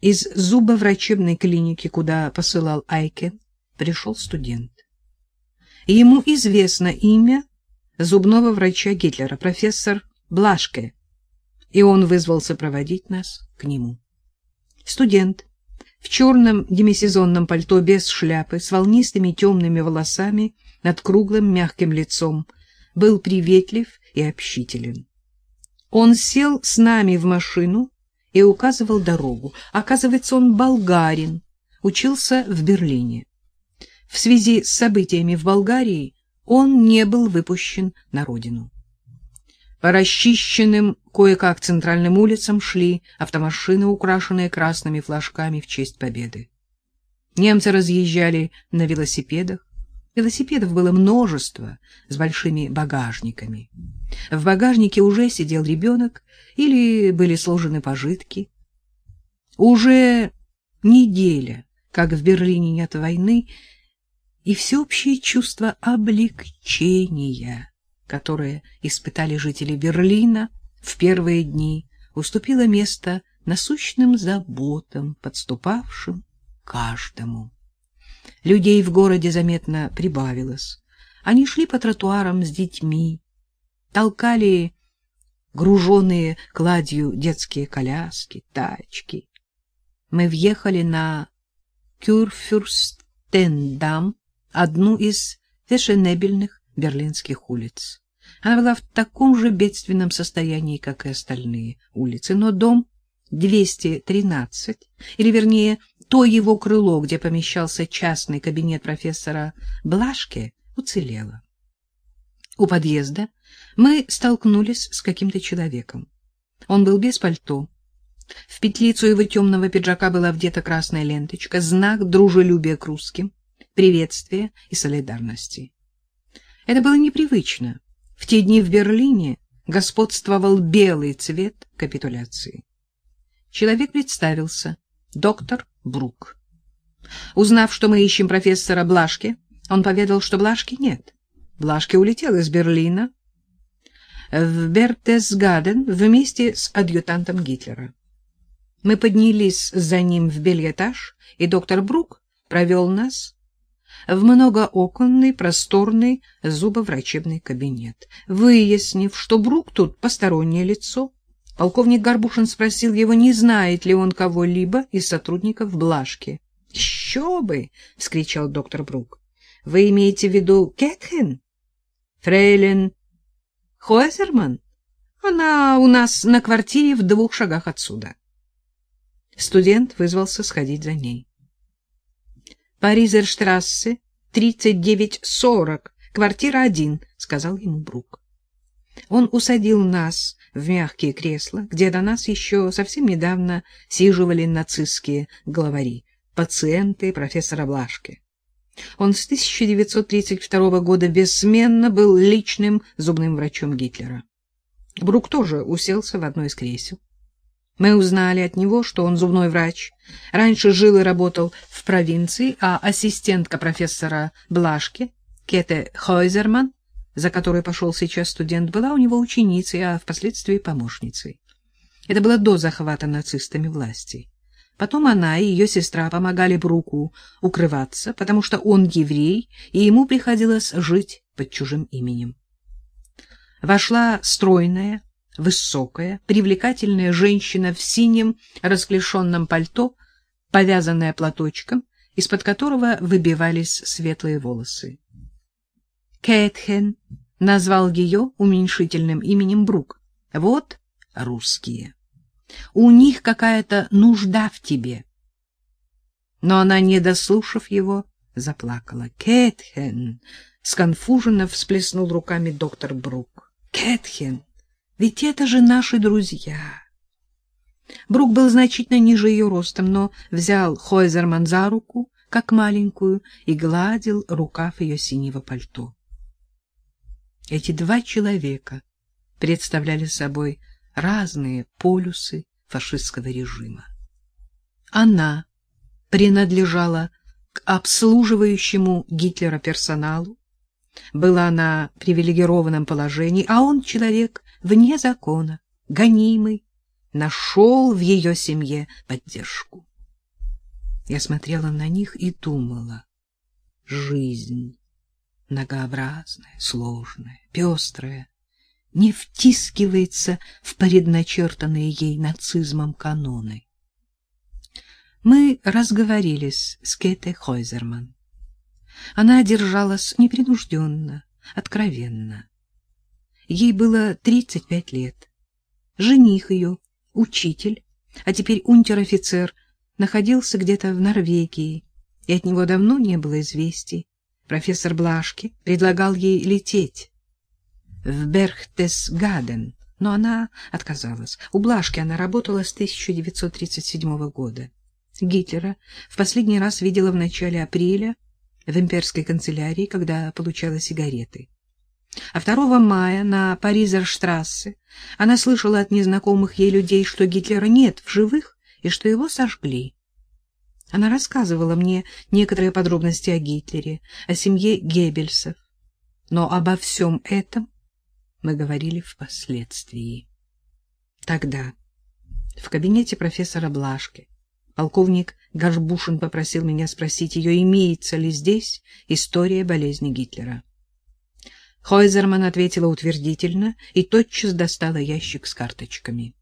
Из зубоврачебной клиники, куда посылал Айкен, пришел студент. Ему известно имя зубного врача Гитлера, профессор Блашке, и он вызвался проводить нас к нему. Студент в черном демисезонном пальто без шляпы, с волнистыми темными волосами над круглым мягким лицом, был приветлив и общителен. Он сел с нами в машину и указывал дорогу. Оказывается, он болгарин, учился в Берлине. В связи с событиями в Болгарии он не был выпущен на родину. По расчищенным кое-как центральным улицам шли автомашины, украшенные красными флажками в честь победы. Немцы разъезжали на велосипедах. Велосипедов было множество с большими багажниками. В багажнике уже сидел ребенок или были сложены пожитки. Уже неделя, как в Берлине нет войны, и всеобщее чувство облегчения, которое испытали жители Берлина в первые дни, уступило место насущным заботам, подступавшим каждому. Людей в городе заметно прибавилось. Они шли по тротуарам с детьми, толкали груженные кладью детские коляски, тачки. Мы въехали на Кюрфюрстендам, одну из фешенебельных берлинских улиц. Она была в таком же бедственном состоянии, как и остальные улицы, но дом 213, или вернее, то его крыло, где помещался частный кабинет профессора Блашке, уцелело. У подъезда мы столкнулись с каким-то человеком. Он был без пальто. В петлицу его темного пиджака была вдета красная ленточка, знак дружелюбия к русским приветствия и солидарности. Это было непривычно. В те дни в Берлине господствовал белый цвет капитуляции. Человек представился. Доктор Брук. Узнав, что мы ищем профессора Блашки, он поведал, что Блашки нет. Блашки улетел из Берлина в Бертесгаден вместе с адъютантом Гитлера. Мы поднялись за ним в бельэтаж, и доктор Брук провел нас в многооконный просторный зубоврачебный кабинет. Выяснив, что Брук тут постороннее лицо, полковник Горбушин спросил его, не знает ли он кого-либо из сотрудников Блашки. — Еще бы! — вскричал доктор Брук. — Вы имеете в виду Кетхен? — Фрейлин Хойзерман? Она у нас на квартире в двух шагах отсюда. Студент вызвался сходить за ней. Паризерштрассе, 3940, квартира 1, сказал ему Брук. Он усадил нас в мягкие кресла, где до нас еще совсем недавно сиживали нацистские главари, пациенты профессора Блашки. Он с 1932 года бессменно был личным зубным врачом Гитлера. Брук тоже уселся в одно из кресел. Мы узнали от него, что он зубной врач. Раньше жил и работал в провинции, а ассистентка профессора Блашки, Кете Хойзерман, за которой пошел сейчас студент, была у него ученицей, а впоследствии помощницей. Это было до захвата нацистами власти. Потом она и ее сестра помогали Бруку укрываться, потому что он еврей, и ему приходилось жить под чужим именем. Вошла стройная, высокая, привлекательная женщина в синем расклешенном пальто, повязанная платочком, из-под которого выбивались светлые волосы. Кэтхен назвал ее уменьшительным именем Брук. Вот русские. У них какая-то нужда в тебе. Но она, не дослушав его, заплакала. Кэтхен сконфуженно всплеснул руками доктор Брук. Кэтхен ведь это же наши друзья. Брук был значительно ниже ее ростом, но взял Хойзерман за руку, как маленькую, и гладил рукав ее синего пальто. Эти два человека представляли собой разные полюсы фашистского режима. Она принадлежала к обслуживающему Гитлера персоналу, была на привилегированном положении, а он человек вне закона, гонимый, нашел в ее семье поддержку. Я смотрела на них и думала. Жизнь многообразная, сложная, пестрая, не втискивается в предначертанные ей нацизмом каноны. Мы разговорились с Кете Хойзерман. Она держалась непринужденно, откровенно. Ей было 35 лет. Жених ее, учитель, а теперь унтер-офицер, находился где-то в Норвегии, и от него давно не было известий. Профессор Блашки предлагал ей лететь в Берхтесгаден, но она отказалась. У Блашки она работала с 1937 года. Гитлера в последний раз видела в начале апреля в имперской канцелярии, когда получала сигареты. А 2 мая на Паризерштрассе она слышала от незнакомых ей людей, что Гитлера нет в живых и что его сожгли. Она рассказывала мне некоторые подробности о Гитлере, о семье Геббельсов. Но обо всем этом мы говорили впоследствии. Тогда, в кабинете профессора Блашки, полковник Гашбушин попросил меня спросить ее, имеется ли здесь история болезни Гитлера. Хойзерман ответила утвердительно и тотчас достала ящик с карточками.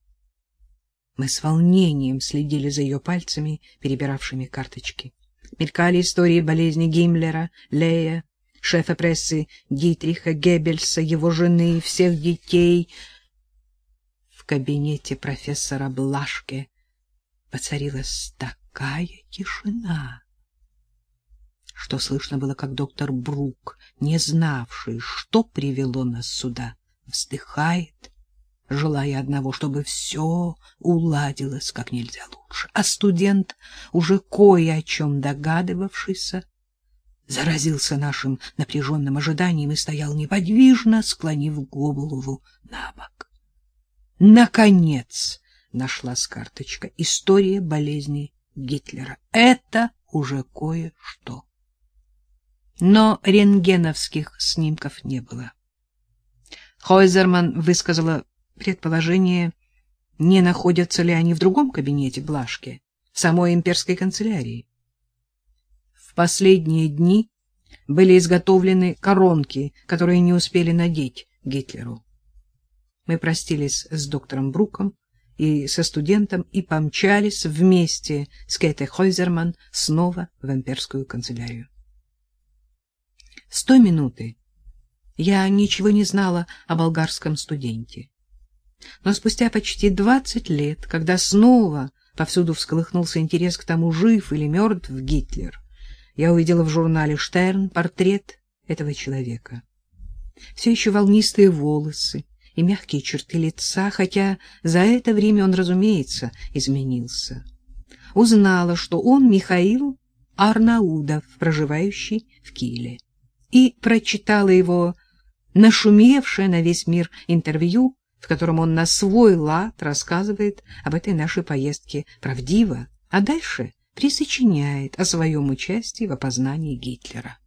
Мы с волнением следили за ее пальцами, перебиравшими карточки. Мелькали истории болезни Гиммлера, Лея, шефа прессы Дитриха Геббельса, его жены и всех детей. В кабинете профессора Блашке воцарилась такая тишина, что слышно было, как доктор Брук, не знавший, что привело нас сюда, вздыхает желая одного, чтобы все уладилось как нельзя лучше. А студент, уже кое о чем догадывавшийся, заразился нашим напряженным ожиданием и стоял неподвижно, склонив голову на бок. Наконец нашлась карточка «История болезни Гитлера». Это уже кое-что. Но рентгеновских снимков не было. Хойзерман высказала предположение, не находятся ли они в другом кабинете Блашки, в самой имперской канцелярии. В последние дни были изготовлены коронки, которые не успели надеть Гитлеру. Мы простились с доктором Бруком и со студентом и помчались вместе с Кэте Хойзерман снова в имперскую канцелярию. С той минуты я ничего не знала о болгарском студенте. Но спустя почти двадцать лет, когда снова повсюду всколыхнулся интерес к тому, жив или мертв Гитлер, я увидела в журнале «Штерн» портрет этого человека. Все еще волнистые волосы и мягкие черты лица, хотя за это время он, разумеется, изменился. Узнала, что он Михаил Арнаудов, проживающий в Киле, и прочитала его нашумевшее на весь мир интервью в котором он на свой лад рассказывает об этой нашей поездке правдиво, а дальше присочиняет о своем участии в опознании Гитлера.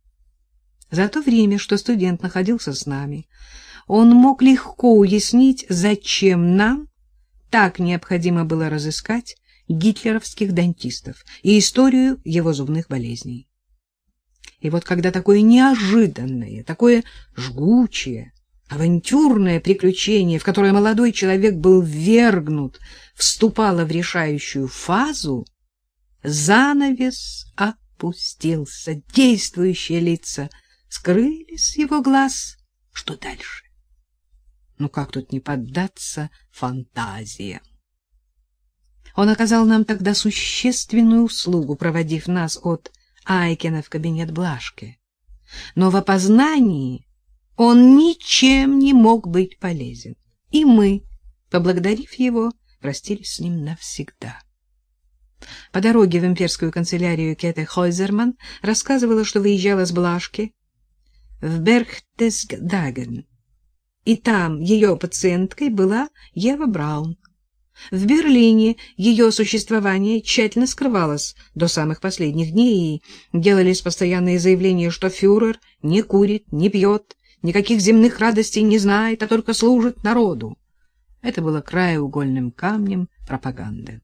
За то время, что студент находился с нами, он мог легко уяснить, зачем нам так необходимо было разыскать гитлеровских дантистов и историю его зубных болезней. И вот когда такое неожиданное, такое жгучее, Авантюрное приключение, в которое молодой человек был ввергнут, вступало в решающую фазу, занавес опустился, действующие лица скрылись с его глаз. Что дальше? Ну как тут не поддаться фантазиям? Он оказал нам тогда существенную услугу, проводив нас от Айкена в кабинет Блашки. Но в опознании он ничем не мог быть полезен. И мы, поблагодарив его, простились с ним навсегда. По дороге в имперскую канцелярию Кете Хойзерман рассказывала, что выезжала с Блашки в Берхтесгаген, и там ее пациенткой была Ева Браун. В Берлине ее существование тщательно скрывалось до самых последних дней, и делались постоянные заявления, что фюрер не курит, не пьет, никаких земных радостей не знает, а только служит народу. Это было краеугольным камнем пропаганды.